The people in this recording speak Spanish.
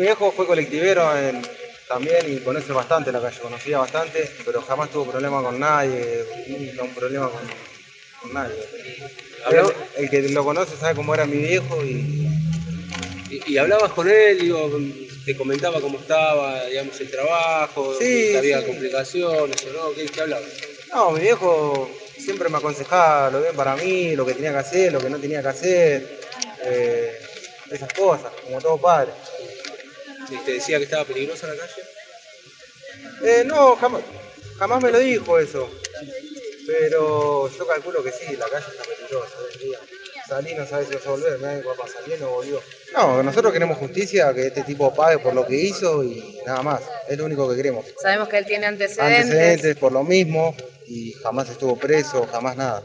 mi viejo fue colectivero en- también y conoce bastante la calle, conocía bastante, pero jamás tuvo problema con nadie, nunca un problema con, con nadie. El, que lo conoce sabe cómo era mi viejo y Y, y hablabas con él, digo, te comentaba cómo estaba, digamos, el trabajo, Sí, que había sí. complicaciones o no, ¿qué, qué hablabas? No, mi viejo siempre me aconsejaba lo bien para mí, lo que tenía que hacer, lo que no tenía que hacer, eh, esas cosas, como todo padre. ¿Y ¿Te decía que estaba peligrosa la calle? Eh, no, jamás, jamás me lo dijo eso, pero yo calculo que sí, la calle está peligrosa hoy día. Salí, no sabes si vas a volver, mirá mi papá salió no volvió. No, nosotros queremos justicia, que este tipo pague por lo que hizo y nada más, es lo único que queremos. Sabemos que él tiene antecedentes. Antecedentes por lo mismo y jamás estuvo preso, jamás nada.